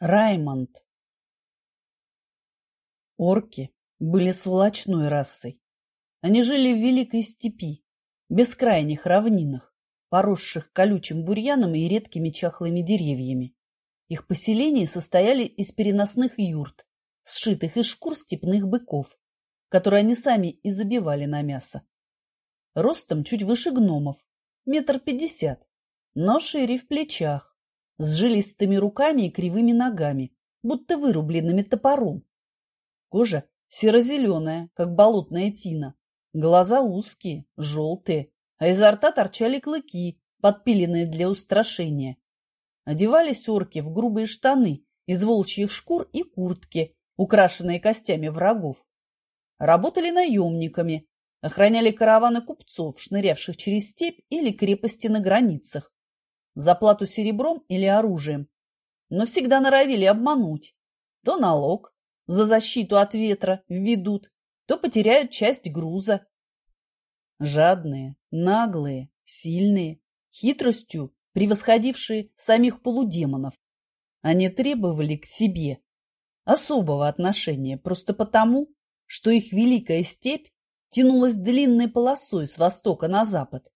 Раймонд. Орки были сволочной расой. Они жили в великой степи, бескрайних равнинах, поросших колючим бурьяном и редкими чахлыми деревьями. Их поселения состояли из переносных юрт, сшитых из шкур степных быков, которые они сами и забивали на мясо. Ростом чуть выше гномов, метр пятьдесят, но шире в плечах с жилистыми руками и кривыми ногами, будто вырубленными топором. Кожа серо-зеленая, как болотная тина, глаза узкие, желтые, а изо рта торчали клыки, подпиленные для устрашения. Одевались орки в грубые штаны из волчьих шкур и куртки, украшенные костями врагов. Работали наемниками, охраняли караваны купцов, шнырявших через степь или крепости на границах за плату серебром или оружием, но всегда норовили обмануть. То налог за защиту от ветра введут, то потеряют часть груза. Жадные, наглые, сильные, хитростью превосходившие самих полудемонов. Они требовали к себе особого отношения просто потому, что их великая степь тянулась длинной полосой с востока на запад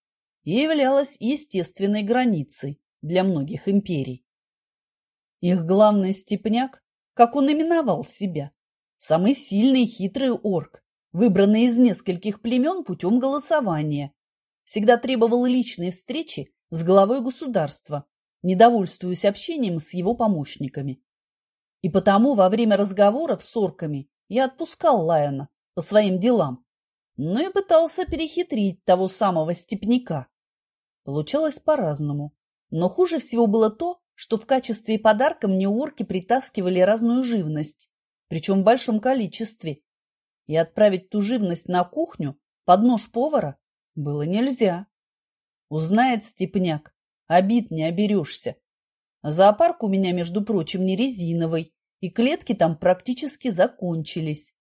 являлась естественной границей для многих империй. Их главный степняк, как он именовал себя, самый сильный хитрый орк, выбранный из нескольких племен путем голосования, всегда требовал личной встречи с главой государства, недовольствуясь общением с его помощниками. И потому во время разговоров с орками я отпускал Лайона по своим делам, но и пытался перехитрить того самого степняка. Получалось по-разному. Но хуже всего было то, что в качестве подарка мне орки притаскивали разную живность, причем в большом количестве. И отправить ту живность на кухню под нож повара было нельзя. Узнает степняк, обид не оберешься. Зоопарк у меня, между прочим, не резиновый, и клетки там практически закончились.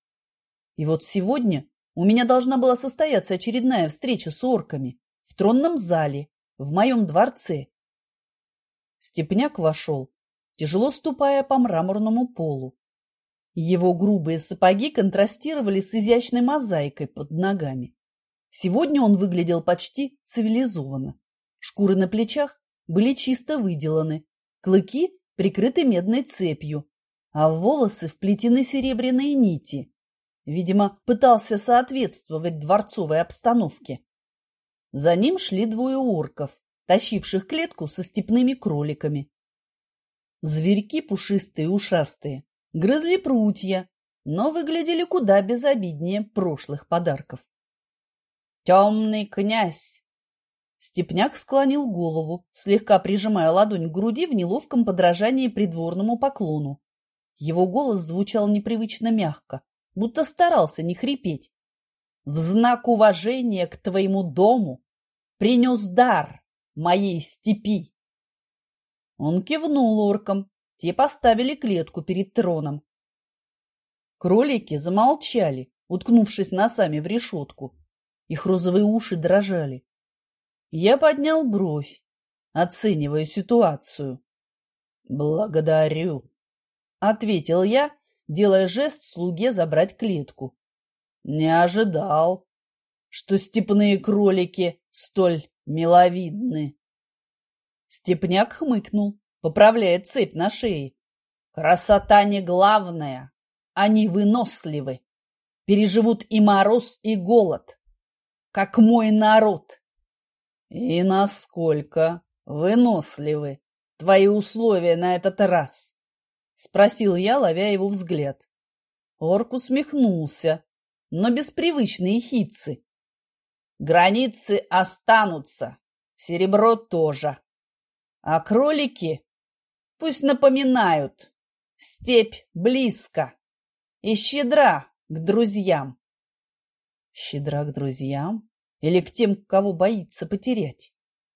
И вот сегодня у меня должна была состояться очередная встреча с орками в тронном зале в моем дворце. Степняк вошел, тяжело ступая по мраморному полу. Его грубые сапоги контрастировали с изящной мозаикой под ногами. Сегодня он выглядел почти цивилизованно. Шкуры на плечах были чисто выделаны, клыки прикрыты медной цепью, а волосы вплетены серебряные нити. Видимо, пытался соответствовать дворцовой обстановке. За ним шли двое орков, тащивших клетку со степными кроликами. Зверьки пушистые и ушастые грызли прутья, но выглядели куда безобиднее прошлых подарков. «Темный князь!» Степняк склонил голову, слегка прижимая ладонь к груди в неловком подражании придворному поклону. Его голос звучал непривычно мягко, будто старался не хрипеть. «В знак уважения к твоему дому принес дар!» моей степи. Он кивнул оркам, те поставили клетку перед троном. Кролики замолчали, уткнувшись носами в решетку. Их розовые уши дрожали. Я поднял бровь, оценивая ситуацию. «Благодарю», — ответил я, делая жест слуге забрать клетку. Не ожидал, что степные кролики столь миловидны. Степняк хмыкнул, поправляя цепь на шее. Красота не главное, они выносливы, переживут и мороз, и голод, как мой народ. И насколько выносливы твои условия на этот раз? Спросил я, ловя его взгляд. Орк усмехнулся, но без привычной хитцы. Границы останутся, серебро тоже. А кролики пусть напоминают, степь близко и щедра к друзьям. Щедра к друзьям или к тем, кого боится потерять?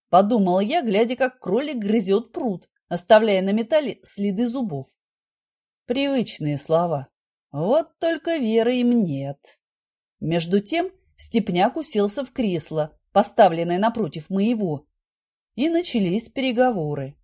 Подумал я, глядя, как кролик грызет пруд, оставляя на металле следы зубов. Привычные слова. Вот только веры им нет. Между тем Степняк уселся в кресло, поставленное напротив моего, и начались переговоры.